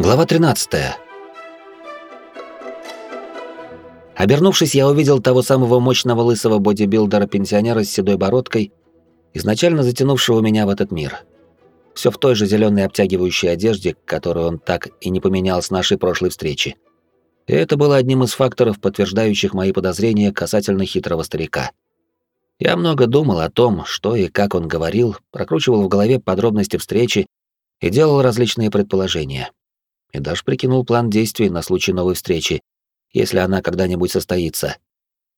Глава 13. Обернувшись, я увидел того самого мощного лысого бодибилдера-пенсионера с седой бородкой, изначально затянувшего меня в этот мир. Все в той же зеленой обтягивающей одежде, которую он так и не поменял с нашей прошлой встречи. И это было одним из факторов, подтверждающих мои подозрения касательно хитрого старика. Я много думал о том, что и как он говорил, прокручивал в голове подробности встречи и делал различные предположения и даже прикинул план действий на случай новой встречи, если она когда-нибудь состоится.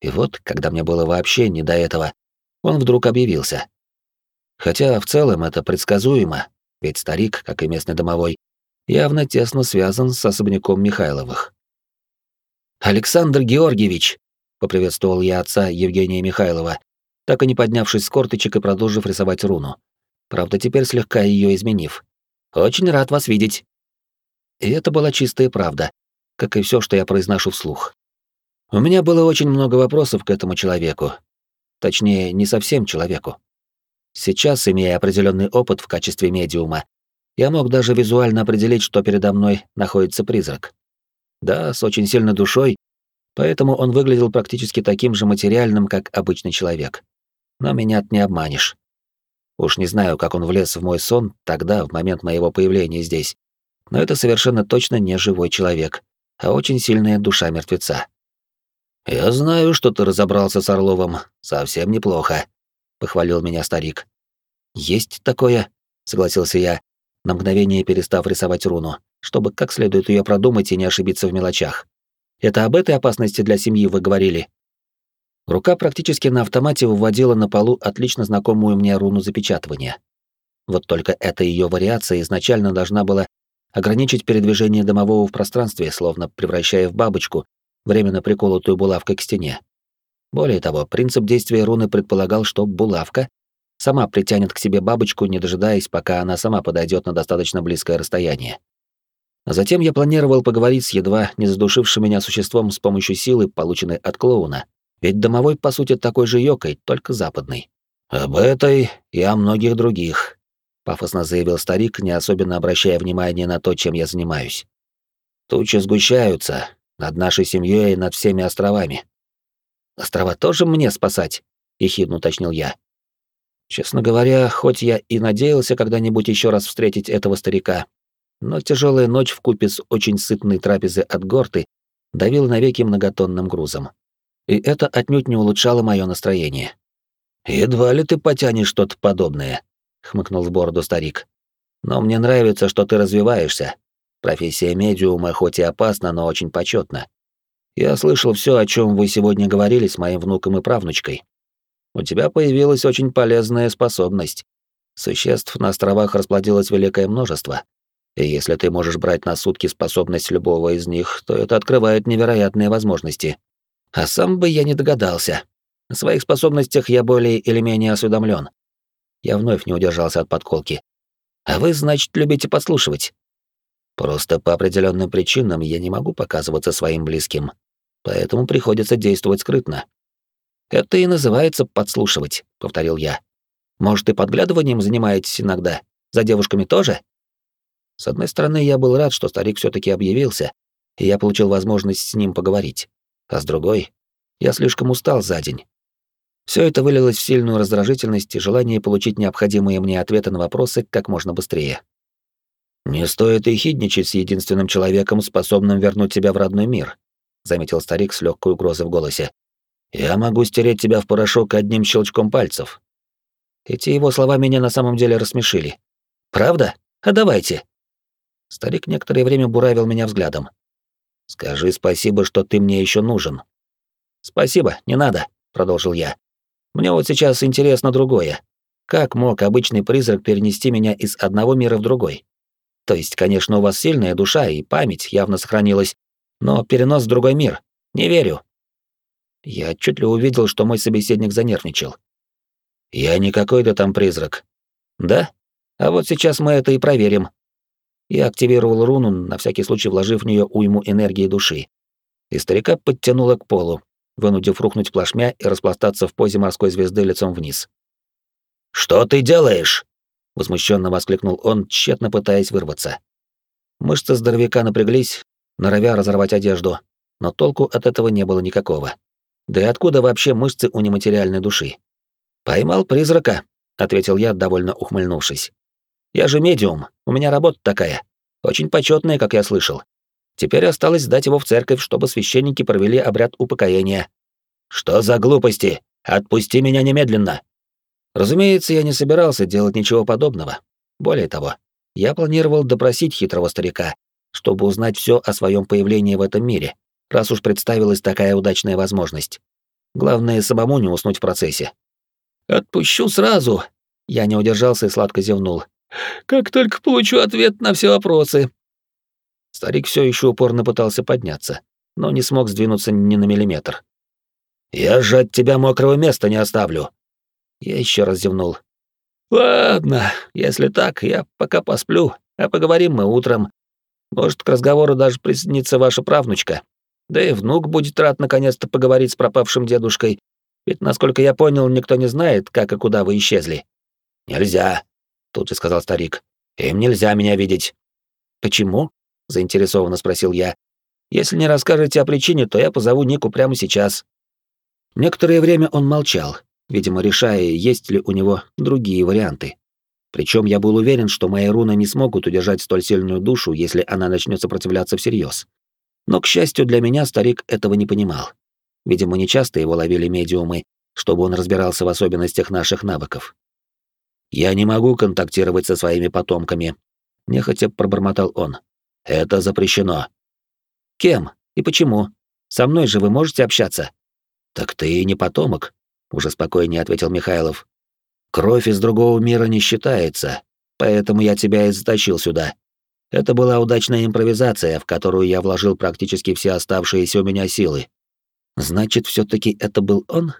И вот, когда мне было вообще не до этого, он вдруг объявился. Хотя в целом это предсказуемо, ведь старик, как и местный домовой, явно тесно связан с особняком Михайловых. «Александр Георгиевич!» — поприветствовал я отца Евгения Михайлова, так и не поднявшись с корточек и продолжив рисовать руну. Правда, теперь слегка ее изменив. «Очень рад вас видеть». И это была чистая правда, как и все, что я произношу вслух. У меня было очень много вопросов к этому человеку. Точнее, не совсем человеку. Сейчас, имея определенный опыт в качестве медиума, я мог даже визуально определить, что передо мной находится призрак. Да, с очень сильной душой, поэтому он выглядел практически таким же материальным, как обычный человек. Но меня не обманешь. Уж не знаю, как он влез в мой сон тогда, в момент моего появления здесь, но это совершенно точно не живой человек, а очень сильная душа мертвеца. «Я знаю, что ты разобрался с Орловым. Совсем неплохо», — похвалил меня старик. «Есть такое», — согласился я, на мгновение перестав рисовать руну, чтобы как следует ее продумать и не ошибиться в мелочах. «Это об этой опасности для семьи вы говорили?» Рука практически на автомате выводила на полу отлично знакомую мне руну запечатывания. Вот только эта ее вариация изначально должна была ограничить передвижение домового в пространстве, словно превращая в бабочку, временно приколотую булавкой к стене. Более того, принцип действия руны предполагал, что булавка сама притянет к себе бабочку, не дожидаясь, пока она сама подойдет на достаточно близкое расстояние. Затем я планировал поговорить с едва не задушившим меня существом с помощью силы, полученной от клоуна. Ведь домовой, по сути, такой же йокой, только западный. Об этой и о многих других, пафосно заявил старик, не особенно обращая внимания на то, чем я занимаюсь. Тучи сгущаются над нашей семьей и над всеми островами. Острова тоже мне спасать, ехидно уточнил я. Честно говоря, хоть я и надеялся когда-нибудь еще раз встретить этого старика, но тяжелая ночь в купе с очень сытной трапезой от горты давила навеки многотонным грузом. И это отнюдь не улучшало мое настроение. «Едва ли ты потянешь что-то подобное», — хмыкнул в бороду старик. «Но мне нравится, что ты развиваешься. Профессия медиума хоть и опасна, но очень почетна. Я слышал все, о чем вы сегодня говорили с моим внуком и правнучкой. У тебя появилась очень полезная способность. Существ на островах расплодилось великое множество. И если ты можешь брать на сутки способность любого из них, то это открывает невероятные возможности. А сам бы я не догадался. О своих способностях я более или менее осведомлен. Я вновь не удержался от подколки. А вы, значит, любите подслушивать? Просто по определенным причинам я не могу показываться своим близким, поэтому приходится действовать скрытно. Это и называется подслушивать, повторил я. Может, и подглядыванием занимаетесь иногда? За девушками тоже? С одной стороны, я был рад, что старик все таки объявился, и я получил возможность с ним поговорить. А с другой, я слишком устал за день, все это вылилось в сильную раздражительность и желание получить необходимые мне ответы на вопросы как можно быстрее. «Не стоит и хидничать с единственным человеком, способным вернуть тебя в родной мир», — заметил старик с легкой угрозой в голосе. «Я могу стереть тебя в порошок одним щелчком пальцев». Эти его слова меня на самом деле рассмешили. «Правда? А давайте». Старик некоторое время буравил меня взглядом. «Скажи спасибо, что ты мне еще нужен». «Спасибо, не надо», — продолжил я. Мне вот сейчас интересно другое. Как мог обычный призрак перенести меня из одного мира в другой? То есть, конечно, у вас сильная душа и память явно сохранилась, но перенос в другой мир. Не верю. Я отчетливо увидел, что мой собеседник занервничал. Я не какой-то там призрак. Да? А вот сейчас мы это и проверим. Я активировал руну, на всякий случай вложив в нее уйму энергии души. И старика подтянуло к полу, вынудив рухнуть плашмя и распластаться в позе морской звезды лицом вниз. «Что ты делаешь?» — возмущенно воскликнул он, тщетно пытаясь вырваться. Мышцы здоровяка напряглись, норовя разорвать одежду, но толку от этого не было никакого. Да и откуда вообще мышцы у нематериальной души? «Поймал призрака», — ответил я, довольно ухмыльнувшись. «Я же медиум, у меня работа такая. Очень почетная, как я слышал. Теперь осталось сдать его в церковь, чтобы священники провели обряд упокоения». «Что за глупости? Отпусти меня немедленно!» Разумеется, я не собирался делать ничего подобного. Более того, я планировал допросить хитрого старика, чтобы узнать все о своем появлении в этом мире, раз уж представилась такая удачная возможность. Главное, самому не уснуть в процессе. «Отпущу сразу!» Я не удержался и сладко зевнул. «Как только получу ответ на все вопросы!» Старик все еще упорно пытался подняться, но не смог сдвинуться ни на миллиметр. «Я же от тебя мокрого места не оставлю!» Я еще раз зевнул. «Ладно, если так, я пока посплю, а поговорим мы утром. Может, к разговору даже присоединится ваша правнучка. Да и внук будет рад наконец-то поговорить с пропавшим дедушкой, ведь, насколько я понял, никто не знает, как и куда вы исчезли». «Нельзя», — тут же сказал старик. «Им нельзя меня видеть». «Почему?» — заинтересованно спросил я. «Если не расскажете о причине, то я позову Нику прямо сейчас». Некоторое время он молчал, видимо, решая, есть ли у него другие варианты. Причем я был уверен, что мои руны не смогут удержать столь сильную душу, если она начнет сопротивляться всерьез. Но, к счастью для меня, старик этого не понимал. Видимо, нечасто его ловили медиумы, чтобы он разбирался в особенностях наших навыков. «Я не могу контактировать со своими потомками», — нехотя пробормотал он. «Это запрещено». «Кем? И почему? Со мной же вы можете общаться?» «Так ты и не потомок», — уже спокойнее ответил Михайлов. «Кровь из другого мира не считается, поэтому я тебя и затащил сюда. Это была удачная импровизация, в которую я вложил практически все оставшиеся у меня силы. Значит, все таки это был он?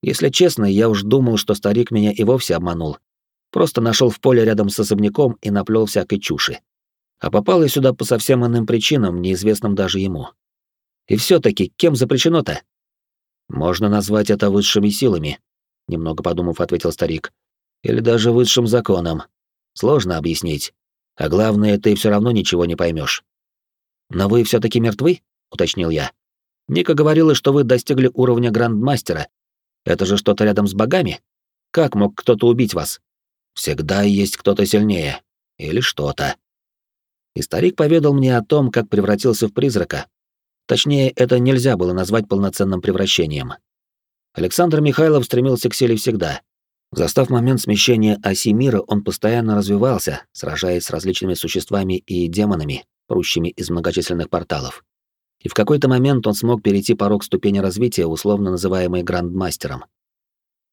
Если честно, я уж думал, что старик меня и вовсе обманул. Просто нашел в поле рядом с особняком и наплел всякой чуши. А попал я сюда по совсем иным причинам, неизвестным даже ему. И все таки кем запрещено-то? Можно назвать это высшими силами, немного подумав, ответил старик. Или даже высшим законом. Сложно объяснить. А главное, ты все равно ничего не поймешь. Но вы все таки мертвы? уточнил я. Ника говорила, что вы достигли уровня грандмастера. Это же что-то рядом с богами? Как мог кто-то убить вас? Всегда есть кто-то сильнее. Или что-то. И старик поведал мне о том, как превратился в призрака. Точнее, это нельзя было назвать полноценным превращением. Александр Михайлов стремился к силе всегда. Застав момент смещения оси мира, он постоянно развивался, сражаясь с различными существами и демонами, прущими из многочисленных порталов и в какой-то момент он смог перейти порог ступени развития, условно называемый грандмастером.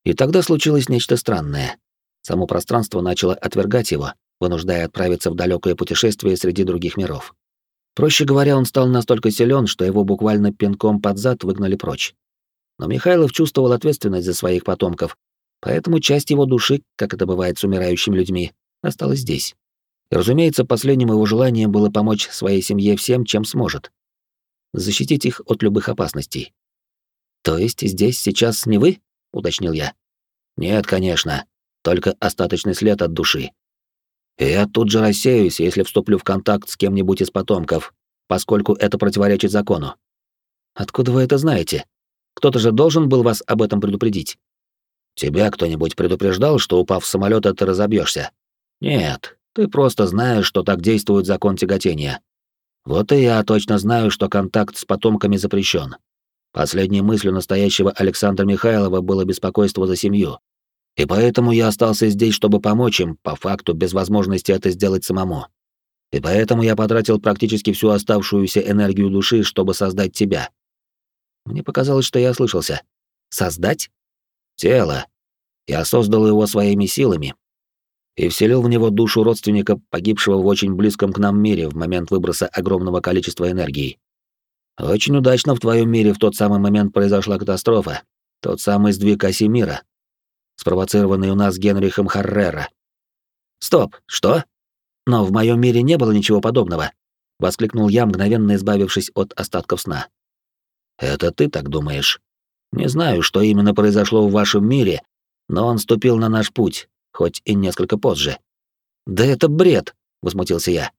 И тогда случилось нечто странное. Само пространство начало отвергать его, вынуждая отправиться в далекое путешествие среди других миров. Проще говоря, он стал настолько силен, что его буквально пинком под зад выгнали прочь. Но Михайлов чувствовал ответственность за своих потомков, поэтому часть его души, как это бывает с умирающими людьми, осталась здесь. И, разумеется, последним его желанием было помочь своей семье всем, чем сможет, защитить их от любых опасностей. То есть здесь сейчас не вы? уточнил я. Нет, конечно, только остаточный след от души. Я тут же рассеюсь, если вступлю в контакт с кем-нибудь из потомков, поскольку это противоречит закону. Откуда вы это знаете? Кто-то же должен был вас об этом предупредить. Тебя кто-нибудь предупреждал, что упав в самолет, ты разобьешься? Нет, ты просто знаешь, что так действует закон тяготения. Вот и я точно знаю, что контакт с потомками запрещен. Последней мыслью настоящего Александра Михайлова было беспокойство за семью. И поэтому я остался здесь, чтобы помочь им, по факту без возможности это сделать самому. И поэтому я потратил практически всю оставшуюся энергию души, чтобы создать тебя. Мне показалось, что я ослышался. Создать? Тело. Я создал его своими силами, и вселил в него душу родственника, погибшего в очень близком к нам мире в момент выброса огромного количества энергии. Очень удачно в твоем мире в тот самый момент произошла катастрофа, тот самый сдвиг оси мира, спровоцированный у нас Генрихом Харрера. Стоп, что? Но в моем мире не было ничего подобного, воскликнул я, мгновенно избавившись от остатков сна. Это ты так думаешь? Не знаю, что именно произошло в вашем мире, но он ступил на наш путь, хоть и несколько позже. «Да это бред!» — возмутился я.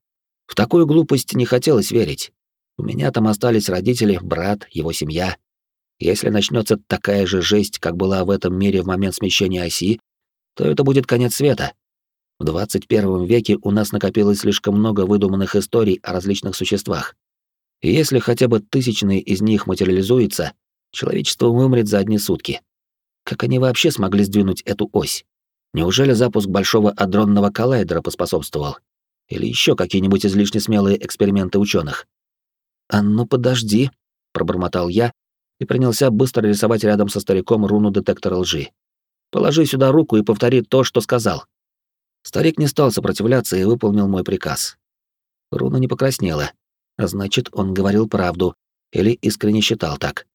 В такую глупость не хотелось верить. У меня там остались родители, брат, его семья. Если начнется такая же жесть, как была в этом мире в момент смещения оси, то это будет конец света. В 21 веке у нас накопилось слишком много выдуманных историй о различных существах. И если хотя бы тысячные из них материализуются, человечество вымрет за одни сутки. Как они вообще смогли сдвинуть эту ось? Неужели запуск большого адронного коллайдера поспособствовал? Или еще какие-нибудь излишне смелые эксперименты ученых? «А ну подожди», — пробормотал я и принялся быстро рисовать рядом со стариком руну детектора лжи. «Положи сюда руку и повтори то, что сказал». Старик не стал сопротивляться и выполнил мой приказ. Руна не покраснела, а значит, он говорил правду или искренне считал так.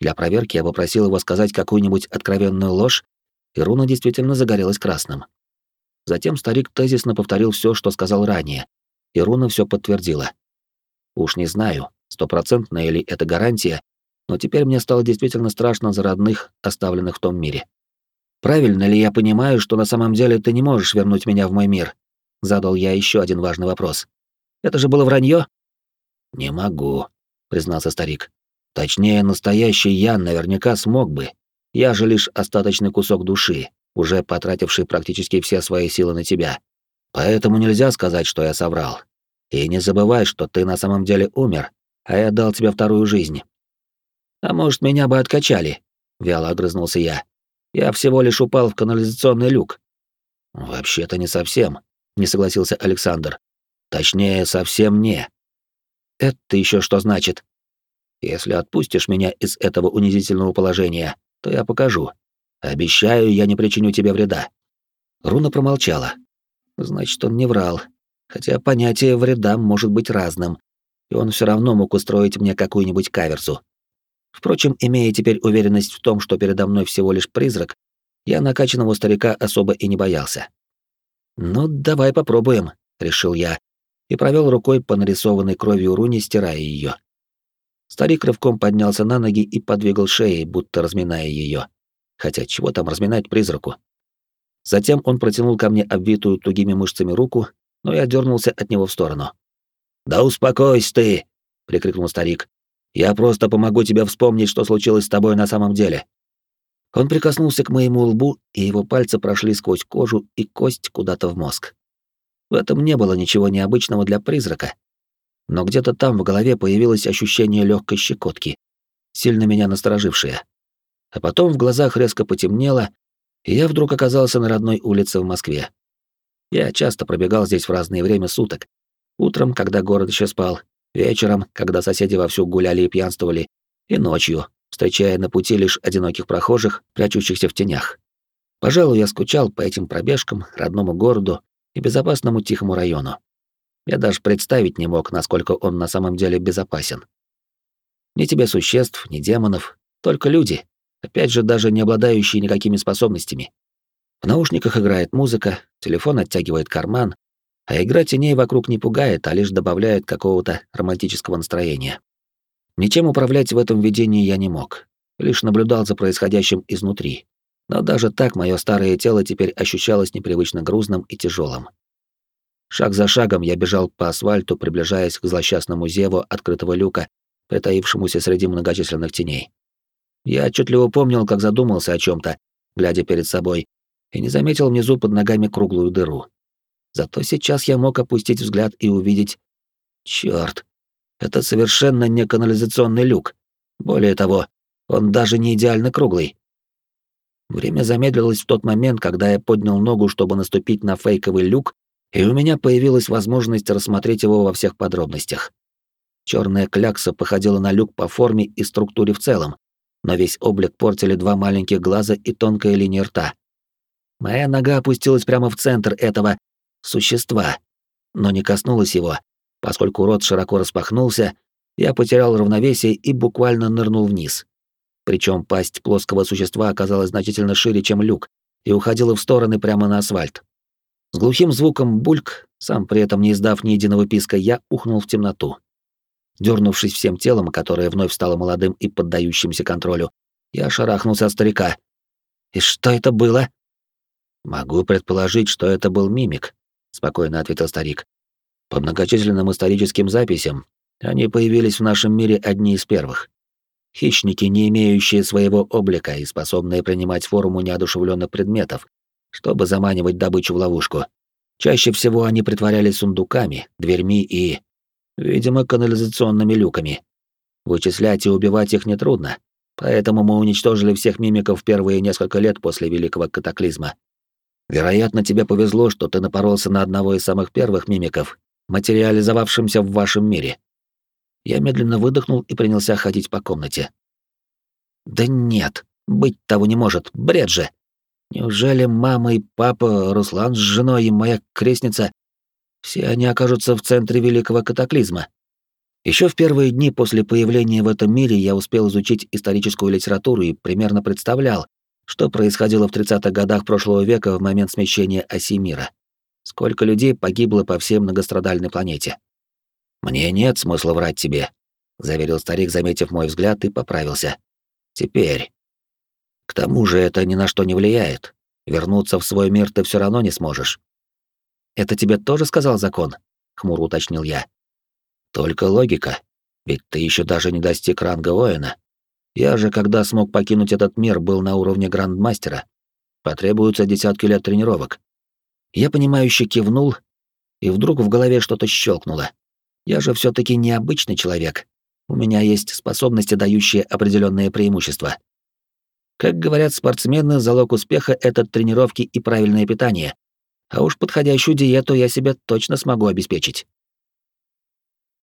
Для проверки я попросил его сказать какую-нибудь откровенную ложь, и руна действительно загорелась красным. Затем старик тезисно повторил все, что сказал ранее, и руна все подтвердила. Уж не знаю, стопроцентная ли это гарантия, но теперь мне стало действительно страшно за родных, оставленных в том мире. Правильно ли я понимаю, что на самом деле ты не можешь вернуть меня в мой мир? Задал я еще один важный вопрос. Это же было вранье? Не могу, признался старик. Точнее, настоящий я наверняка смог бы. Я же лишь остаточный кусок души, уже потративший практически все свои силы на тебя. Поэтому нельзя сказать, что я соврал. И не забывай, что ты на самом деле умер, а я дал тебе вторую жизнь. А может, меня бы откачали? Вяло огрызнулся я. Я всего лишь упал в канализационный люк. Вообще-то не совсем, не согласился Александр. Точнее, совсем не. Это еще что значит? Если отпустишь меня из этого унизительного положения, то я покажу. Обещаю, я не причиню тебе вреда. Руна промолчала. Значит, он не врал. Хотя понятие вреда может быть разным, и он все равно мог устроить мне какую-нибудь каверзу. Впрочем, имея теперь уверенность в том, что передо мной всего лишь призрак, я накачанного старика особо и не боялся. «Ну, давай попробуем», — решил я, и провел рукой по нарисованной кровью руне, стирая ее. Старик рывком поднялся на ноги и подвигал шеей, будто разминая ее. Хотя чего там разминать призраку? Затем он протянул ко мне обвитую тугими мышцами руку, но я дернулся от него в сторону. «Да успокойся ты!» — прикрикнул старик. «Я просто помогу тебе вспомнить, что случилось с тобой на самом деле». Он прикоснулся к моему лбу, и его пальцы прошли сквозь кожу и кость куда-то в мозг. В этом не было ничего необычного для призрака, но где-то там в голове появилось ощущение легкой щекотки, сильно меня насторожившее. А потом в глазах резко потемнело, и я вдруг оказался на родной улице в Москве. Я часто пробегал здесь в разное время суток. Утром, когда город еще спал, вечером, когда соседи вовсю гуляли и пьянствовали, и ночью, встречая на пути лишь одиноких прохожих, прячущихся в тенях. Пожалуй, я скучал по этим пробежкам, родному городу и безопасному тихому району. Я даже представить не мог, насколько он на самом деле безопасен. Ни тебе существ, ни демонов, только люди, опять же, даже не обладающие никакими способностями. В наушниках играет музыка, телефон оттягивает карман, а игра теней вокруг не пугает, а лишь добавляет какого-то романтического настроения. Ничем управлять в этом видении я не мог, лишь наблюдал за происходящим изнутри. Но даже так мое старое тело теперь ощущалось непривычно грузным и тяжелым. Шаг за шагом я бежал по асфальту, приближаясь к злосчастному зеву открытого люка, притаившемуся среди многочисленных теней. Я отчетливо помнил, как задумался о чем то глядя перед собой, и не заметил внизу под ногами круглую дыру. Зато сейчас я мог опустить взгляд и увидеть... Чёрт, это совершенно не канализационный люк. Более того, он даже не идеально круглый. Время замедлилось в тот момент, когда я поднял ногу, чтобы наступить на фейковый люк, и у меня появилась возможность рассмотреть его во всех подробностях. Черная клякса походила на люк по форме и структуре в целом, но весь облик портили два маленьких глаза и тонкая линия рта. Моя нога опустилась прямо в центр этого существа, но не коснулась его, поскольку рот широко распахнулся, я потерял равновесие и буквально нырнул вниз. Причем пасть плоского существа оказалась значительно шире, чем люк, и уходила в стороны прямо на асфальт. С глухим звуком бульк, сам при этом не издав ни единого писка, я ухнул в темноту. Дернувшись всем телом, которое вновь стало молодым и поддающимся контролю, я шарахнулся от старика. «И что это было?» «Могу предположить, что это был мимик», — спокойно ответил старик. По многочисленным историческим записям, они появились в нашем мире одни из первых. Хищники, не имеющие своего облика и способные принимать форму неодушевленных предметов, чтобы заманивать добычу в ловушку. Чаще всего они притворялись сундуками, дверьми и, видимо, канализационными люками. Вычислять и убивать их нетрудно, поэтому мы уничтожили всех мимиков первые несколько лет после Великого Катаклизма. Вероятно, тебе повезло, что ты напоролся на одного из самых первых мимиков, материализовавшимся в вашем мире. Я медленно выдохнул и принялся ходить по комнате. Да нет, быть того не может, бред же. Неужели мама и папа, Руслан с женой и моя крестница, все они окажутся в центре великого катаклизма? Еще в первые дни после появления в этом мире я успел изучить историческую литературу и примерно представлял, что происходило в 30-х годах прошлого века в момент смещения оси мира. Сколько людей погибло по всей многострадальной планете. «Мне нет смысла врать тебе», — заверил старик, заметив мой взгляд, и поправился. «Теперь. К тому же это ни на что не влияет. Вернуться в свой мир ты все равно не сможешь». «Это тебе тоже сказал закон?» — хмуро уточнил я. «Только логика. Ведь ты еще даже не достиг ранга воина. Я же, когда смог покинуть этот мир, был на уровне грандмастера. Потребуются десятки лет тренировок». Я понимающе кивнул, и вдруг в голове что-то щелкнуло. Я же все таки необычный человек. У меня есть способности, дающие определенные преимущества. Как говорят спортсмены, залог успеха — это тренировки и правильное питание. А уж подходящую диету я себе точно смогу обеспечить.